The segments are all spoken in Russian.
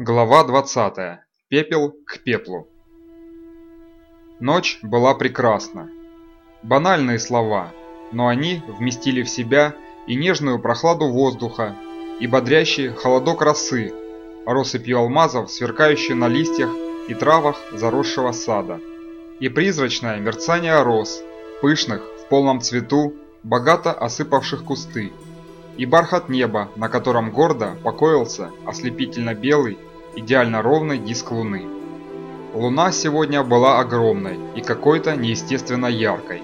Глава 20. Пепел к пеплу. Ночь была прекрасна. Банальные слова, но они вместили в себя и нежную прохладу воздуха, и бодрящий холодок росы, россыпью алмазов, сверкающие на листьях и травах заросшего сада, и призрачное мерцание роз, пышных, в полном цвету, богато осыпавших кусты, и бархат неба, на котором гордо покоился ослепительно белый идеально ровный диск Луны. Луна сегодня была огромной и какой-то неестественно яркой.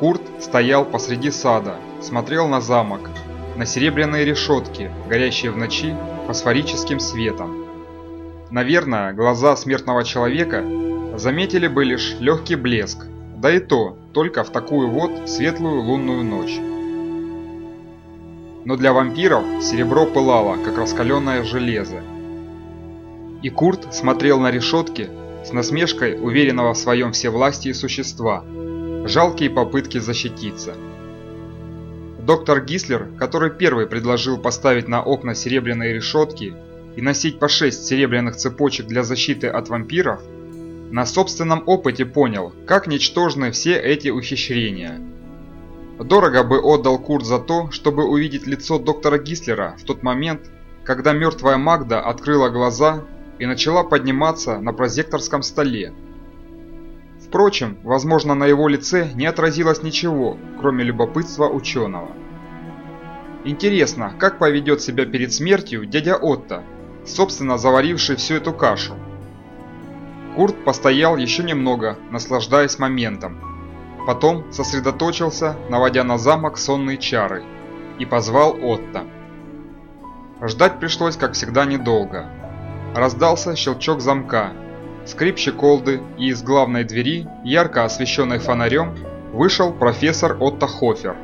Курт стоял посреди сада, смотрел на замок, на серебряные решетки, горящие в ночи фосфорическим светом. Наверное, глаза смертного человека заметили бы лишь легкий блеск, да и то только в такую вот светлую лунную ночь. Но для вампиров серебро пылало, как раскаленное железо, и Курт смотрел на решетки с насмешкой уверенного в своем всевластии существа. Жалкие попытки защититься. Доктор Гислер, который первый предложил поставить на окна серебряные решетки и носить по шесть серебряных цепочек для защиты от вампиров, на собственном опыте понял, как ничтожны все эти ухищрения. Дорого бы отдал Курт за то, чтобы увидеть лицо доктора Гислера в тот момент, когда мертвая Магда открыла глаза и начала подниматься на прозекторском столе. Впрочем, возможно, на его лице не отразилось ничего, кроме любопытства ученого. Интересно, как поведет себя перед смертью дядя Отто, собственно заваривший всю эту кашу. Курт постоял еще немного, наслаждаясь моментом. Потом сосредоточился, наводя на замок сонные чары, и позвал Отто. Ждать пришлось, как всегда, недолго. Раздался щелчок замка, скрип щеколды, и из главной двери, ярко освещенной фонарем, вышел профессор Отто Хофер.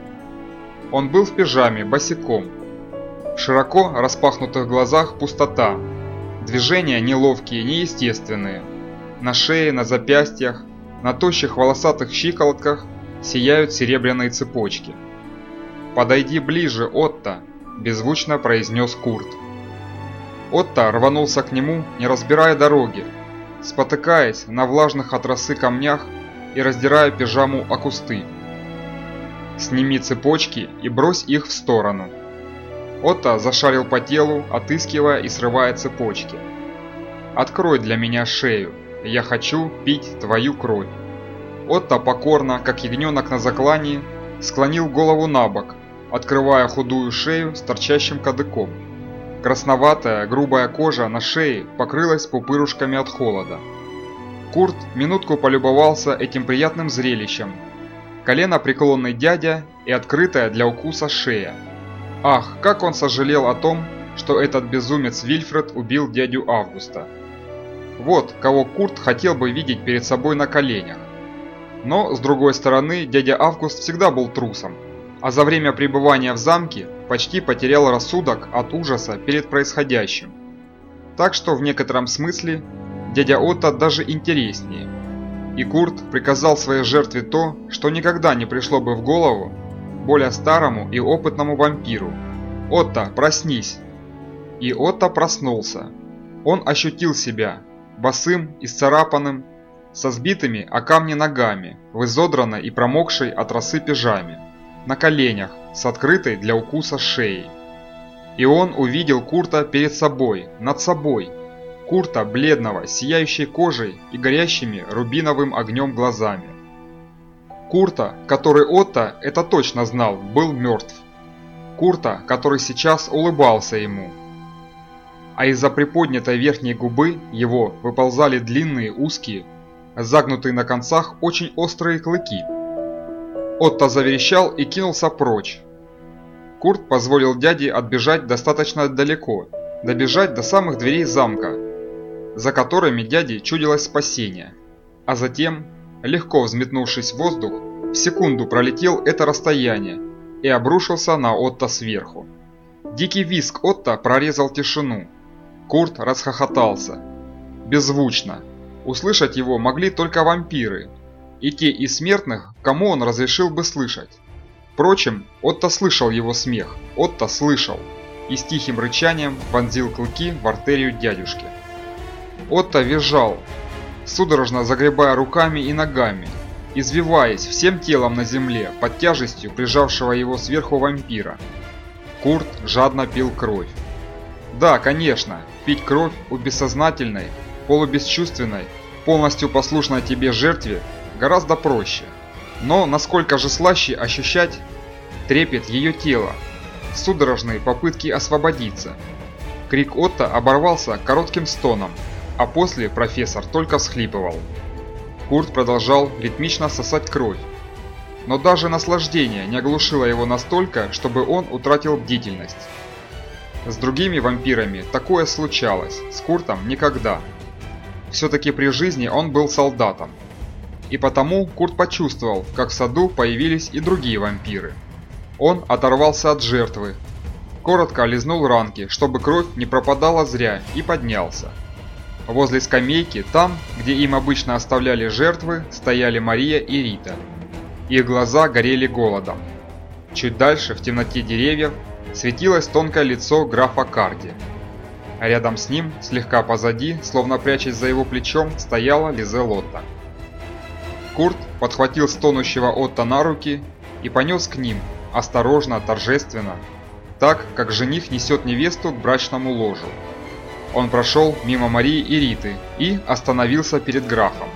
Он был в пижаме, босиком. В широко распахнутых глазах пустота. Движения неловкие, неестественные. На шее, на запястьях, на тощих волосатых щиколотках сияют серебряные цепочки. «Подойди ближе, Отто!» – беззвучно произнес Курт. Отто рванулся к нему, не разбирая дороги, спотыкаясь на влажных от росы камнях и раздирая пижаму о кусты. «Сними цепочки и брось их в сторону». Отто зашарил по телу, отыскивая и срывая цепочки. «Открой для меня шею, я хочу пить твою кровь». Отто покорно, как ягненок на заклании, склонил голову на бок, открывая худую шею с торчащим кадыком. Красноватая, грубая кожа на шее покрылась пупырушками от холода. Курт минутку полюбовался этим приятным зрелищем. Колено преклонный дядя и открытая для укуса шея. Ах, как он сожалел о том, что этот безумец Вильфред убил дядю Августа. Вот кого Курт хотел бы видеть перед собой на коленях. Но, с другой стороны, дядя Август всегда был трусом, а за время пребывания в замке почти потерял рассудок от ужаса перед происходящим. Так что в некотором смысле дядя Отто даже интереснее. И Курт приказал своей жертве то, что никогда не пришло бы в голову более старому и опытному вампиру. «Отто, проснись!» И Отто проснулся. Он ощутил себя босым, исцарапанным, со сбитыми о камни ногами, в изодранной и промокшей от росы пижаме на коленях, с открытой для укуса шеей. И он увидел Курта перед собой, над собой. Курта бледного, сияющей кожей и горящими рубиновым огнем глазами. Курта, который Отто, это точно знал, был мертв. Курта, который сейчас улыбался ему. А из-за приподнятой верхней губы его выползали длинные, узкие, загнутые на концах очень острые клыки – Отто заверещал и кинулся прочь. Курт позволил дяде отбежать достаточно далеко, добежать до самых дверей замка, за которыми дяде чудилось спасение. А затем, легко взметнувшись в воздух, в секунду пролетел это расстояние и обрушился на Отто сверху. Дикий визг Отто прорезал тишину. Курт расхохотался. Беззвучно. Услышать его могли только вампиры, и те из смертных, кому он разрешил бы слышать. Впрочем, Отто слышал его смех, Отто слышал. и с тихим рычанием вонзил клыки в артерию дядюшки. Отто визжал, судорожно загребая руками и ногами, извиваясь всем телом на земле под тяжестью прижавшего его сверху вампира. Курт жадно пил кровь. Да, конечно, пить кровь у бессознательной, полубесчувственной, полностью послушной тебе жертве гораздо проще. Но насколько же слаще ощущать трепет ее тела, судорожные попытки освободиться. Крик Отто оборвался коротким стоном, а после профессор только всхлипывал. Курт продолжал ритмично сосать кровь. Но даже наслаждение не оглушило его настолько, чтобы он утратил бдительность. С другими вампирами такое случалось, с Куртом никогда. Все-таки при жизни он был солдатом. И потому Курт почувствовал, как в саду появились и другие вампиры. Он оторвался от жертвы, коротко лизнул ранки, чтобы кровь не пропадала зря, и поднялся. Возле скамейки, там, где им обычно оставляли жертвы, стояли Мария и Рита. Их глаза горели голодом. Чуть дальше, в темноте деревьев, светилось тонкое лицо графа Карди. А рядом с ним, слегка позади, словно прячась за его плечом, стояла Лизе Лотта. Курт подхватил стонущего Отто на руки и понес к ним, осторожно, торжественно, так, как жених несет невесту к брачному ложу. Он прошел мимо Марии и Риты и остановился перед графом.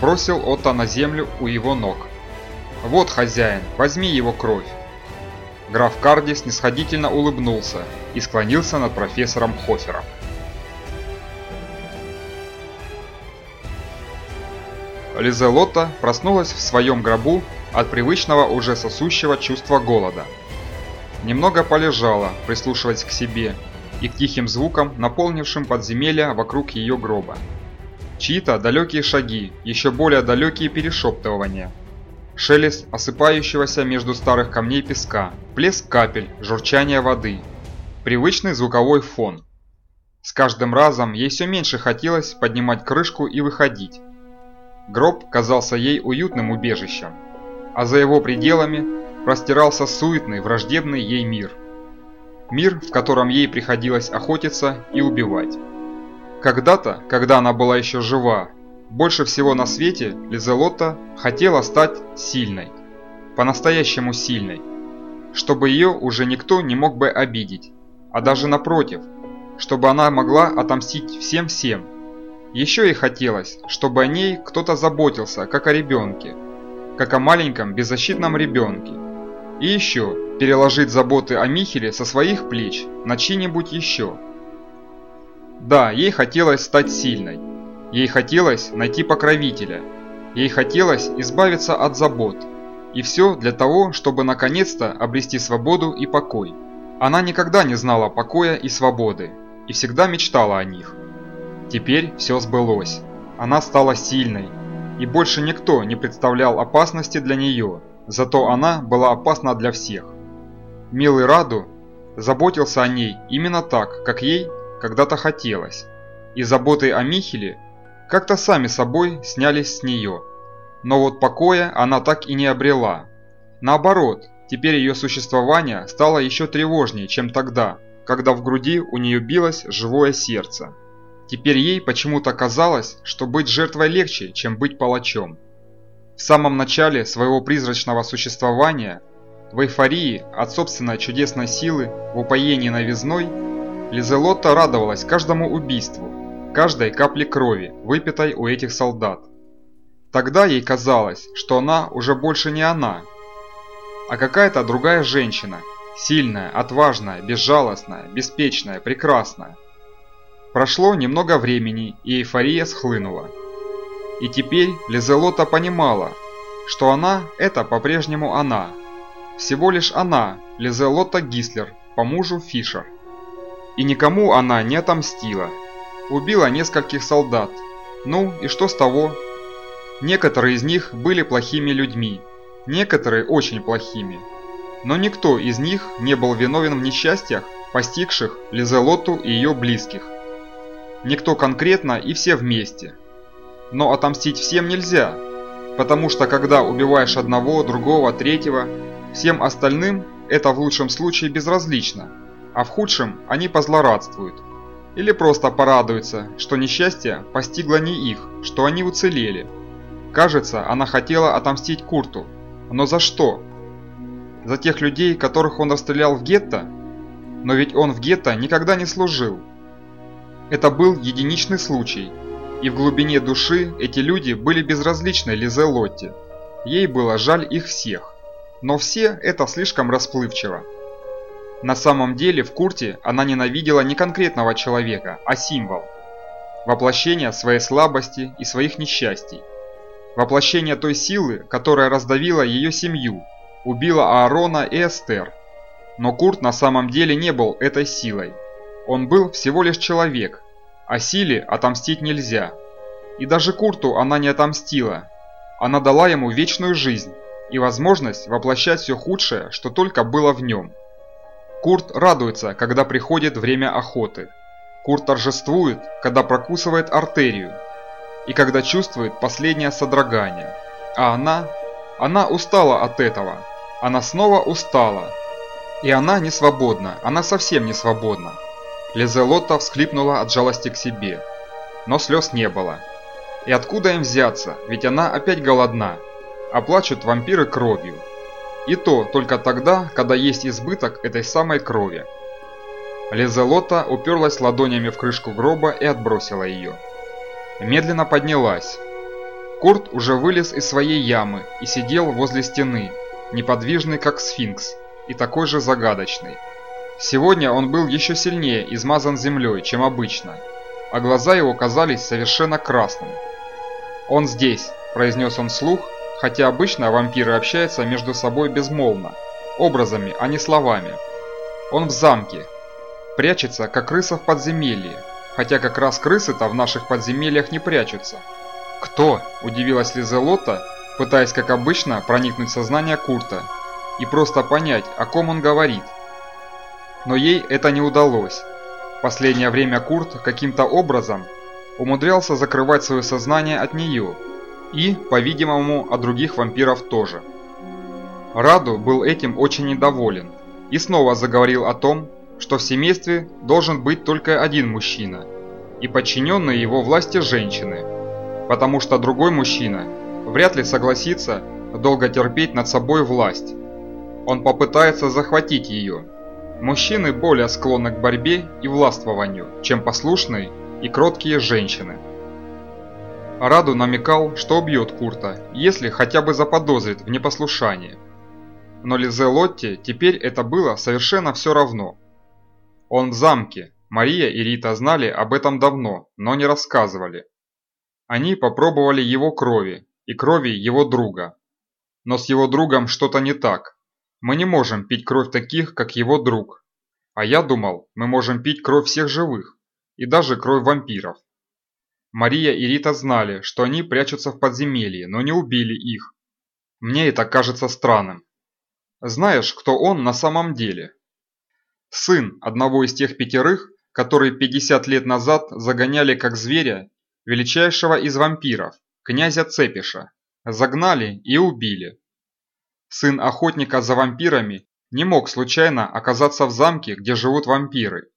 Бросил Отто на землю у его ног. «Вот, хозяин, возьми его кровь». Граф Карди снисходительно улыбнулся и склонился над профессором Хофером. Лизелотта проснулась в своем гробу от привычного уже сосущего чувства голода. Немного полежала, прислушиваясь к себе и к тихим звукам, наполнившим подземелья вокруг ее гроба. Чьи-то далекие шаги, еще более далекие перешептывания. Шелест осыпающегося между старых камней песка, плеск капель, журчание воды. Привычный звуковой фон. С каждым разом ей все меньше хотелось поднимать крышку и выходить. Гроб казался ей уютным убежищем а за его пределами простирался суетный, враждебный ей мир. Мир, в котором ей приходилось охотиться и убивать. Когда-то, когда она была еще жива, больше всего на свете Лизелотта хотела стать сильной. По-настоящему сильной. Чтобы ее уже никто не мог бы обидеть. А даже напротив, чтобы она могла отомстить всем-всем. Еще ей хотелось, чтобы о ней кто-то заботился, как о ребенке, как о маленьком беззащитном ребенке. И еще переложить заботы о Михеле со своих плеч на чьи-нибудь еще. Да, ей хотелось стать сильной. Ей хотелось найти покровителя. Ей хотелось избавиться от забот. И все для того, чтобы наконец-то обрести свободу и покой. Она никогда не знала покоя и свободы, и всегда мечтала о них. Теперь все сбылось. Она стала сильной, и больше никто не представлял опасности для нее, зато она была опасна для всех. Милый Раду заботился о ней именно так, как ей когда-то хотелось, и заботы о Михеле как-то сами собой снялись с нее. Но вот покоя она так и не обрела. Наоборот, теперь ее существование стало еще тревожнее, чем тогда, когда в груди у нее билось живое сердце. Теперь ей почему-то казалось, что быть жертвой легче, чем быть палачом. В самом начале своего призрачного существования, в эйфории от собственной чудесной силы, в упоении новизной, Лизелотта радовалась каждому убийству, каждой капле крови, выпитой у этих солдат. Тогда ей казалось, что она уже больше не она, а какая-то другая женщина, сильная, отважная, безжалостная, беспечная, прекрасная. Прошло немного времени, и эйфория схлынула. И теперь Лизелота понимала, что она – это по-прежнему она. Всего лишь она, Лизелота Гислер, по мужу Фишер. И никому она не отомстила. Убила нескольких солдат. Ну и что с того? Некоторые из них были плохими людьми, некоторые очень плохими. Но никто из них не был виновен в несчастьях, постигших Лизелоту и ее близких. Никто конкретно и все вместе. Но отомстить всем нельзя, потому что когда убиваешь одного, другого, третьего, всем остальным это в лучшем случае безразлично. а в худшем они позлорадствуют. Или просто порадуются, что несчастье постигло не их, что они уцелели. Кажется, она хотела отомстить Курту. Но за что? За тех людей, которых он расстрелял в гетто? Но ведь он в гетто никогда не служил. Это был единичный случай, и в глубине души эти люди были безразличны Лизе Лотти. Ей было жаль их всех. Но все это слишком расплывчиво. На самом деле в Курте она ненавидела не конкретного человека, а символ. Воплощение своей слабости и своих несчастий. Воплощение той силы, которая раздавила ее семью, убила Аарона и Эстер. Но Курт на самом деле не был этой силой. Он был всего лишь человек, а силе отомстить нельзя. И даже Курту она не отомстила. Она дала ему вечную жизнь и возможность воплощать все худшее, что только было в нем. Курт радуется, когда приходит время охоты. Курт торжествует, когда прокусывает артерию и когда чувствует последнее содрогание. А она? Она устала от этого. Она снова устала. И она не свободна, она совсем не свободна. Лизелотта всхлипнула от жалости к себе. Но слез не было. И откуда им взяться, ведь она опять голодна. А плачут вампиры кровью. И то только тогда, когда есть избыток этой самой крови. Лизелота уперлась ладонями в крышку гроба и отбросила ее. Медленно поднялась. Курт уже вылез из своей ямы и сидел возле стены, неподвижный как сфинкс и такой же загадочный. Сегодня он был еще сильнее измазан землей, чем обычно, а глаза его казались совершенно красными. «Он здесь», – произнес он вслух, хотя обычно вампиры общаются между собой безмолвно, образами, а не словами. «Он в замке, прячется, как крыса в подземелье, хотя как раз крысы-то в наших подземельях не прячутся». «Кто?» – удивилась Лизелота, пытаясь, как обычно, проникнуть в сознание Курта и просто понять, о ком он говорит – но ей это не удалось. Последнее время Курт каким-то образом умудрялся закрывать свое сознание от нее и, по-видимому, от других вампиров тоже. Раду был этим очень недоволен и снова заговорил о том, что в семействе должен быть только один мужчина и подчиненные его власти женщины, потому что другой мужчина вряд ли согласится долго терпеть над собой власть. Он попытается захватить ее Мужчины более склонны к борьбе и властвованию, чем послушные и кроткие женщины. Раду намекал, что убьет Курта, если хотя бы заподозрит в непослушании. Но Лизе Лотте теперь это было совершенно все равно. Он в замке, Мария и Рита знали об этом давно, но не рассказывали. Они попробовали его крови и крови его друга. Но с его другом что-то не так. Мы не можем пить кровь таких, как его друг. А я думал, мы можем пить кровь всех живых, и даже кровь вампиров. Мария и Рита знали, что они прячутся в подземелье, но не убили их. Мне это кажется странным. Знаешь, кто он на самом деле? Сын одного из тех пятерых, которые 50 лет назад загоняли как зверя величайшего из вампиров, князя Цепиша. Загнали и убили сын охотника за вампирами, не мог случайно оказаться в замке, где живут вампиры.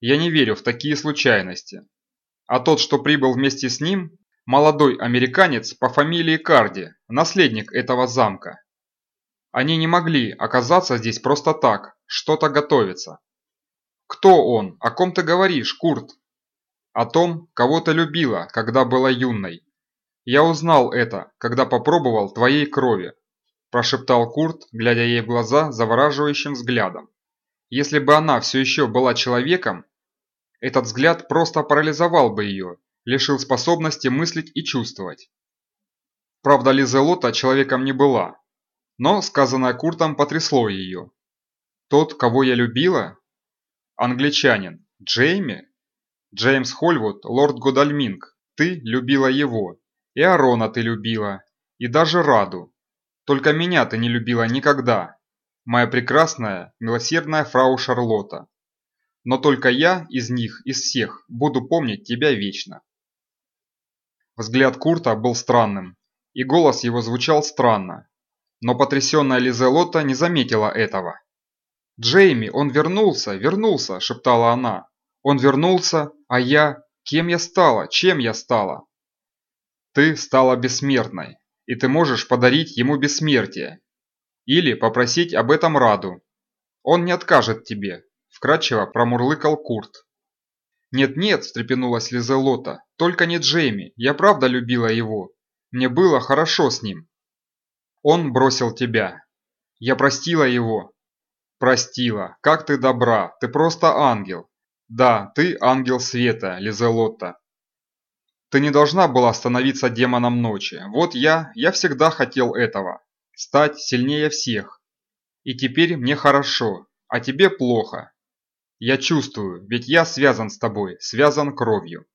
Я не верю в такие случайности. А тот, что прибыл вместе с ним, молодой американец по фамилии Карди, наследник этого замка. Они не могли оказаться здесь просто так, что-то готовится. Кто он? О ком ты говоришь, Курт? О том, кого ты любила, когда была юной. Я узнал это, когда попробовал твоей крови прошептал Курт, глядя ей в глаза завораживающим взглядом. Если бы она все еще была человеком, этот взгляд просто парализовал бы ее, лишил способности мыслить и чувствовать. Правда, Лизелота человеком не была, но сказанное Куртом потрясло ее. Тот, кого я любила? Англичанин. Джейми? Джеймс Хольвуд, лорд Годальминг. Ты любила его. И Арона ты любила. И даже Раду. Только меня ты не любила никогда, моя прекрасная, милосердная фрау Шарлотта. Но только я из них, из всех, буду помнить тебя вечно. Взгляд Курта был странным, и голос его звучал странно, но потрясенная Лизелота не заметила этого. «Джейми, он вернулся, вернулся!» – шептала она. «Он вернулся, а я... Кем я стала? Чем я стала?» «Ты стала бессмертной, и ты можешь подарить ему бессмертие. Или попросить об этом Раду. Он не откажет тебе», – вкратчиво промурлыкал Курт. «Нет-нет», – встрепенулась Лизелота, – «только не Джейми, я правда любила его. Мне было хорошо с ним». «Он бросил тебя. Я простила его». «Простила. Как ты добра. Ты просто ангел. Да, ты ангел света, Лизелотта. Ты не должна была становиться демоном ночи. Вот я, я всегда хотел этого. Стать сильнее всех. И теперь мне хорошо, а тебе плохо. Я чувствую, ведь я связан с тобой, связан кровью.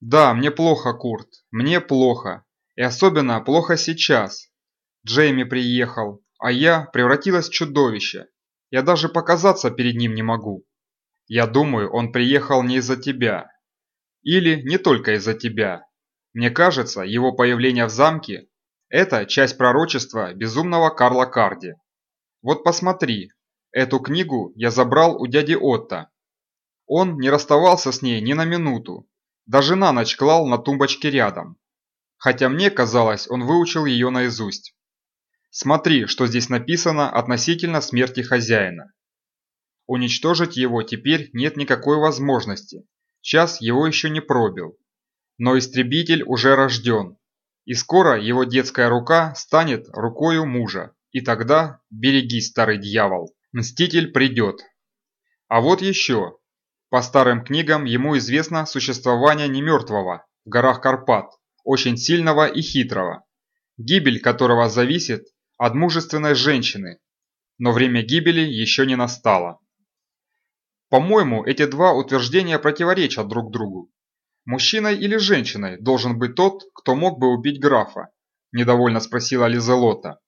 Да, мне плохо, Курт, мне плохо. И особенно плохо сейчас. Джейми приехал, а я превратилась в чудовище. Я даже показаться перед ним не могу. Я думаю, он приехал не из-за тебя. Или не только из-за тебя. Мне кажется, его появление в замке – это часть пророчества безумного Карла Карди. Вот посмотри, Эту книгу я забрал у дяди Отто. Он не расставался с ней ни на минуту, даже на ночь клал на тумбочке рядом. Хотя мне казалось, он выучил ее наизусть. Смотри, что здесь написано относительно смерти хозяина. Уничтожить его теперь нет никакой возможности, час его еще не пробил. Но истребитель уже рожден, и скоро его детская рука станет рукою мужа, и тогда берегись, старый дьявол. Мститель придет. А вот еще. По старым книгам ему известно существование немертвого в горах Карпат, очень сильного и хитрого, гибель которого зависит от мужественной женщины, но время гибели еще не настало. По-моему, эти два утверждения противоречат друг другу. Мужчиной или женщиной должен быть тот, кто мог бы убить графа? Недовольно спросила Лизелота.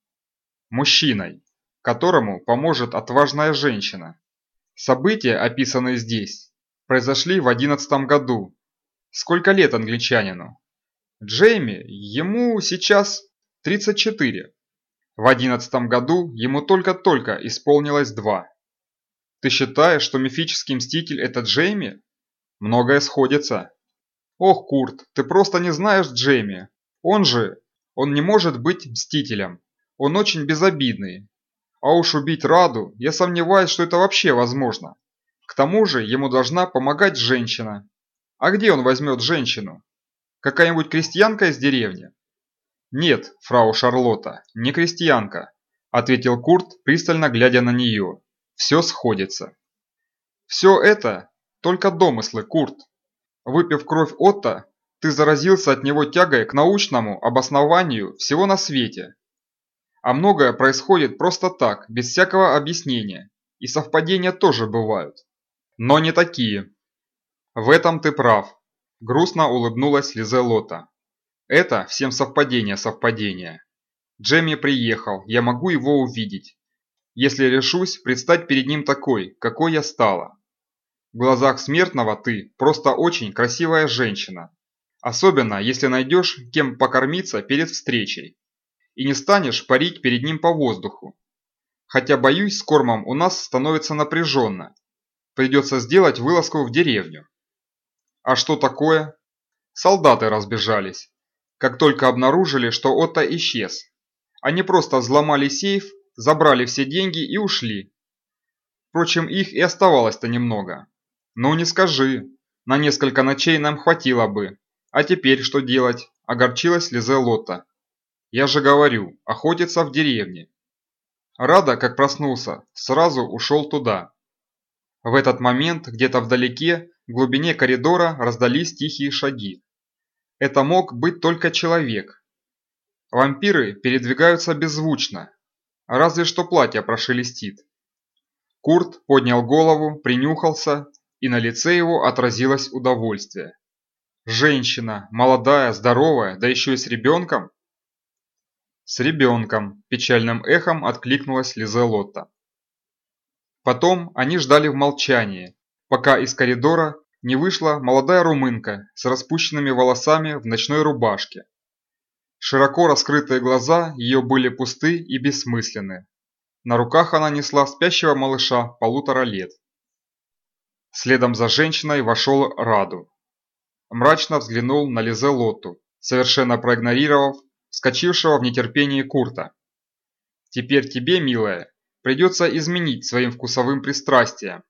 Мужчиной которому поможет отважная женщина. События, описанные здесь, произошли в одиннадцатом году. Сколько лет англичанину? Джейми, ему сейчас 34. В одиннадцатом году ему только-только исполнилось два. Ты считаешь, что мифический мститель это Джейми? Многое сходится. Ох, Курт, ты просто не знаешь Джейми. Он же, он не может быть мстителем. Он очень безобидный, а уж убить Раду, я сомневаюсь, что это вообще возможно. К тому же ему должна помогать женщина. А где он возьмет женщину? Какая-нибудь крестьянка из деревни? Нет, фрау Шарлотта, не крестьянка, ответил Курт, пристально глядя на нее. Все сходится. Все это только домыслы, Курт. Выпив кровь Отто, ты заразился от него тягой к научному обоснованию всего на свете. А многое происходит просто так, без всякого объяснения. И совпадения тоже бывают. Но не такие. В этом ты прав. Грустно улыбнулась Лизелота. Это всем совпадение совпадения. Джемми приехал, я могу его увидеть. Если решусь предстать перед ним такой, какой я стала. В глазах смертного ты просто очень красивая женщина. Особенно, если найдешь, кем покормиться перед встречей и не станешь парить перед ним по воздуху. Хотя, боюсь, с кормом у нас становится напряженно. Придется сделать вылазку в деревню. А что такое? Солдаты разбежались. Как только обнаружили, что Отто исчез. Они просто взломали сейф, забрали все деньги и ушли. Впрочем, их и оставалось-то немного. Ну не скажи, на несколько ночей нам хватило бы. А теперь что делать? Огорчилась Лизе Лотта. Я же говорю, охотиться в деревне. Рада, как проснулся, сразу ушел туда. В этот момент где-то вдалеке, в глубине коридора раздались тихие шаги. Это мог быть только человек. Вампиры передвигаются беззвучно, разве что платье прошелестит. Курт поднял голову, принюхался, и на лице его отразилось удовольствие. Женщина, молодая, здоровая, да еще и с ребенком. «С ребенком», – печальным эхом откликнулась Лизелотта. Потом они ждали в молчании, пока из коридора не вышла молодая румынка с распущенными волосами в ночной рубашке. Широко раскрытые глаза ее были пусты и бессмысленны. На руках она несла спящего малыша полутора лет. Следом за женщиной вошел Раду. Мрачно взглянул на Лизе Лотту, совершенно проигнорировав вскочившего в нетерпении Курта. «Теперь тебе, милая, придется изменить своим вкусовым пристрастиям.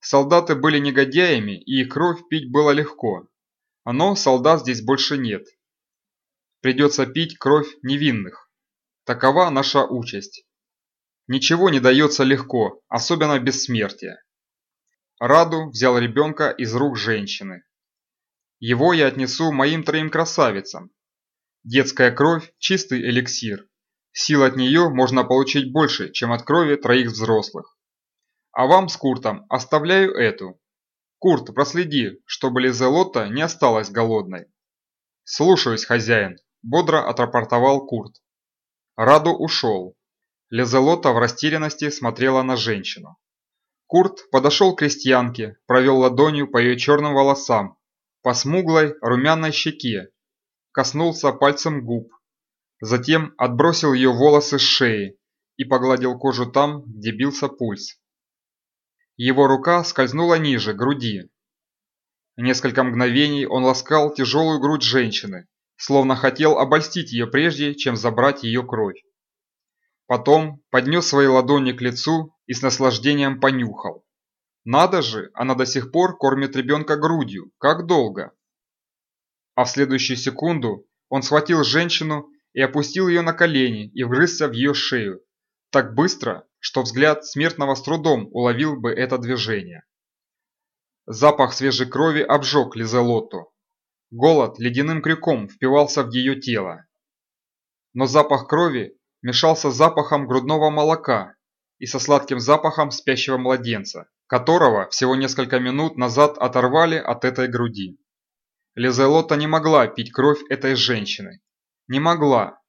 Солдаты были негодяями, и кровь пить было легко. Но солдат здесь больше нет. Придется пить кровь невинных. Такова наша участь. Ничего не дается легко, особенно бессмертие. Раду взял ребенка из рук женщины. Его я отнесу моим троим красавицам. Детская кровь – чистый эликсир. Сил от нее можно получить больше, чем от крови троих взрослых. А вам с Куртом оставляю эту. Курт, проследи, чтобы Лизелотта не осталась голодной. Слушаюсь, хозяин, бодро отрапортовал Курт. Раду ушел. Лизелотта в растерянности смотрела на женщину. Курт подошел к крестьянке, провел ладонью по ее черным волосам, по смуглой румяной щеке, коснулся пальцем губ, затем отбросил ее волосы с шеи и погладил кожу там, где бился пульс. Его рука скользнула ниже, груди. Несколько мгновений он ласкал тяжелую грудь женщины, словно хотел обольстить ее прежде, чем забрать ее кровь. Потом поднес свои ладони к лицу и с наслаждением понюхал. Надо же, она до сих пор кормит ребенка грудью. Как долго? А в следующую секунду он схватил женщину и опустил ее на колени и вгрызся в ее шею. Так быстро, что взгляд смертного с трудом уловил бы это движение. Запах свежей крови обжег Лизелотту. Голод ледяным крюком впивался в ее тело. Но запах крови мешался с запахом грудного молока и со сладким запахом спящего младенца, которого всего несколько минут назад оторвали от этой груди. Лизелота не могла пить кровь этой женщины. Не могла.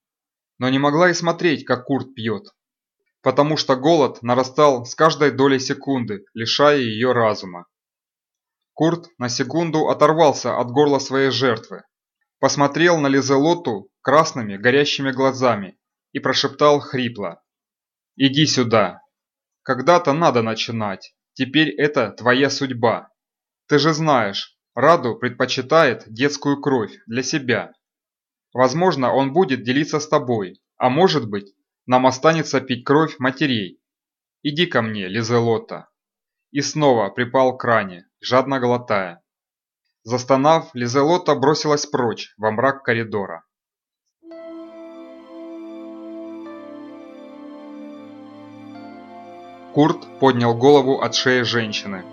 Но не могла и смотреть, как Курт пьет. Потому что голод нарастал с каждой долей секунды, лишая ее разума. Курт на секунду оторвался от горла своей жертвы. Посмотрел на Лизелоту красными горящими глазами и прошептал хрипло. «Иди сюда. Когда-то надо начинать. Теперь это твоя судьба. Ты же знаешь, Раду предпочитает детскую кровь для себя. Возможно, он будет делиться с тобой, а может быть, нам останется пить кровь матерей. Иди ко мне, Лизелота». И снова припал к ране, жадно глотая. Застонав, Лизелота бросилась прочь во мрак коридора. Курт поднял голову от шеи женщины.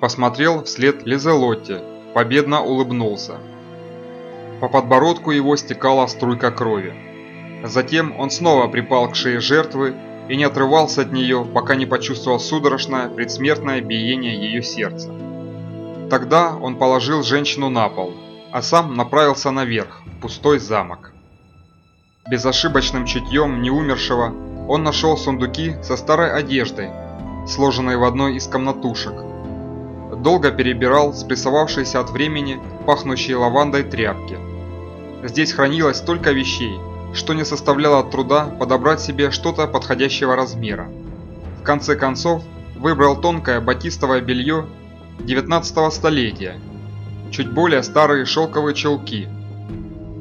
Посмотрел вслед Лизелотте, победно улыбнулся. По подбородку его стекала струйка крови. Затем он снова припал к шее жертвы и не отрывался от нее, пока не почувствовал судорожное предсмертное биение ее сердца. Тогда он положил женщину на пол, а сам направился наверх, в пустой замок. Безошибочным чутьем неумершего он нашел сундуки со старой одеждой, сложенной в одной из комнатушек. Долго перебирал спрессовавшиеся от времени пахнущие лавандой тряпки. Здесь хранилось столько вещей, что не составляло труда подобрать себе что-то подходящего размера. В конце концов, выбрал тонкое батистовое белье 19 столетия, чуть более старые шелковые чулки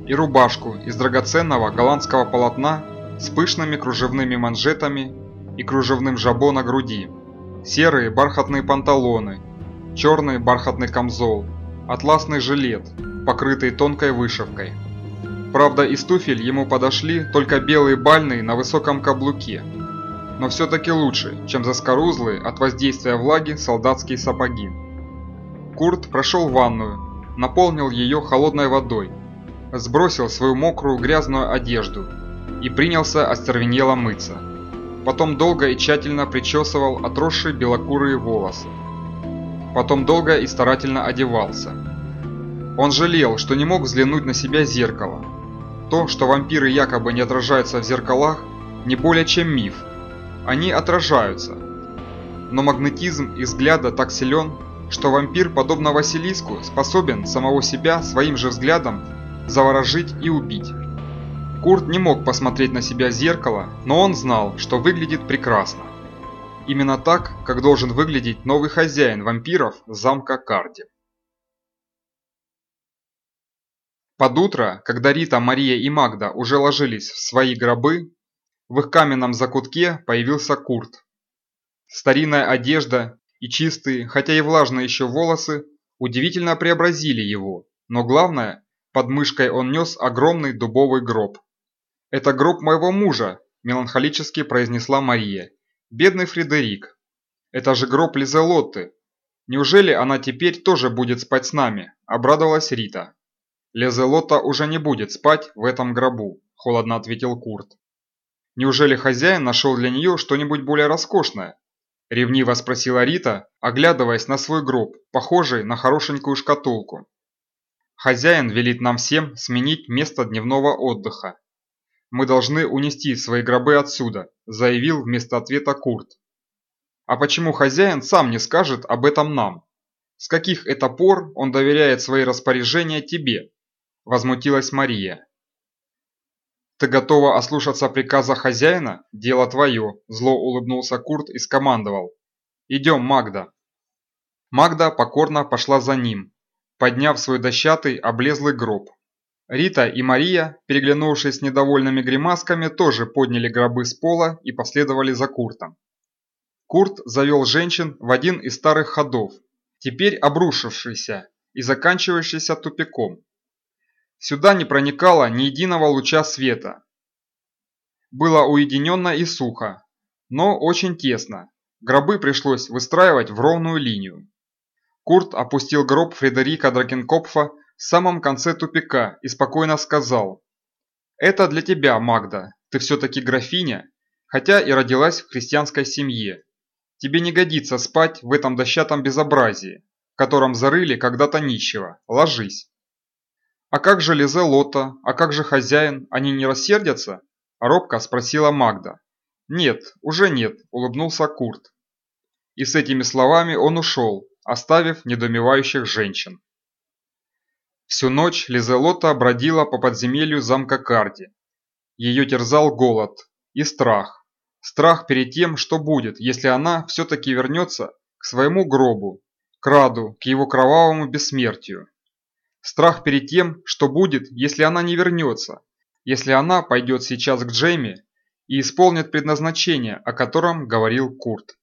и рубашку из драгоценного голландского полотна с пышными кружевными манжетами и кружевным жабо на груди, серые бархатные панталоны, черный бархатный камзол, атласный жилет, покрытый тонкой вышивкой. Правда, из туфель ему подошли только белые бальные на высоком каблуке, но все-таки лучше, чем заскорузлые от воздействия влаги солдатские сапоги. Курт прошел ванную, наполнил ее холодной водой, сбросил свою мокрую грязную одежду и принялся остервенело мыться. Потом долго и тщательно причесывал отросшие белокурые волосы. Потом долго и старательно одевался. Он жалел, что не мог взглянуть на себя зеркало. То, что вампиры якобы не отражаются в зеркалах, не более чем миф. Они отражаются. Но магнетизм их взгляда так силен, что вампир, подобно Василиску, способен самого себя своим же взглядом заворожить и убить. Курт не мог посмотреть на себя в зеркало, но он знал, что выглядит прекрасно. Именно так, как должен выглядеть новый хозяин вампиров замка Карди. Под утро, когда Рита, Мария и Магда уже ложились в свои гробы, в их каменном закутке появился Курт. Старинная одежда и чистые, хотя и влажные еще волосы, удивительно преобразили его, но главное, под мышкой он нес огромный дубовый гроб. «Это гроб моего мужа», – меланхолически произнесла Мария. «Бедный Фредерик. Это же гроб Лизелотты. Неужели она теперь тоже будет спать с нами?» – обрадовалась Рита. «Лизелотта уже не будет спать в этом гробу», – холодно ответил Курт. «Неужели хозяин нашел для нее что-нибудь более роскошное?» – ревниво спросила Рита, оглядываясь на свой гроб, похожий на хорошенькую шкатулку. «Хозяин велит нам всем сменить место дневного отдыха. Мы должны унести свои гробы отсюда», – заявил вместо ответа Курт. «А почему хозяин сам не скажет об этом нам? С каких это пор он доверяет свои распоряжения тебе?» – возмутилась Мария. «Ты готова ослушаться приказа хозяина? Дело твое», – зло улыбнулся Курт и скомандовал. «Идем, Магда». Магда покорно пошла за ним, подняв свой дощатый облезлый гроб. Рита и Мария, переглянувшись недовольными гримасками, тоже подняли гробы с пола и последовали за Куртом. Курт завел женщин в один из старых ходов, теперь обрушившийся и заканчивающийся тупиком. Сюда не проникало ни единого луча света. Было уединенно и сухо, но очень тесно. Гробы пришлось выстраивать в ровную линию. Курт опустил гроб Фредерика Дракенкопфа в самом конце тупика и спокойно сказал. «Это для тебя, Магда, ты все-таки графиня, хотя и родилась в христианской семье. Тебе не годится спать в этом дощатом безобразии, в котором зарыли когда-то нищего. Ложись». «А как же Лизе Лота? А как же хозяин? Они не рассердятся?» – робко спросила Магда. «Нет, уже нет», – улыбнулся Курт. И с этими словами он ушел, оставив недоумевающих женщин. Всю ночь Лизелота бродила по подземелью замка Карди. Ее терзал голод и страх. Страх перед тем, что будет, если она все-таки вернется к своему гробу, к Раду, к его кровавому бессмертию. Страх перед тем, что будет, если она не вернется, если она пойдет сейчас к Джейми и исполнит предназначение, о котором говорил Курт.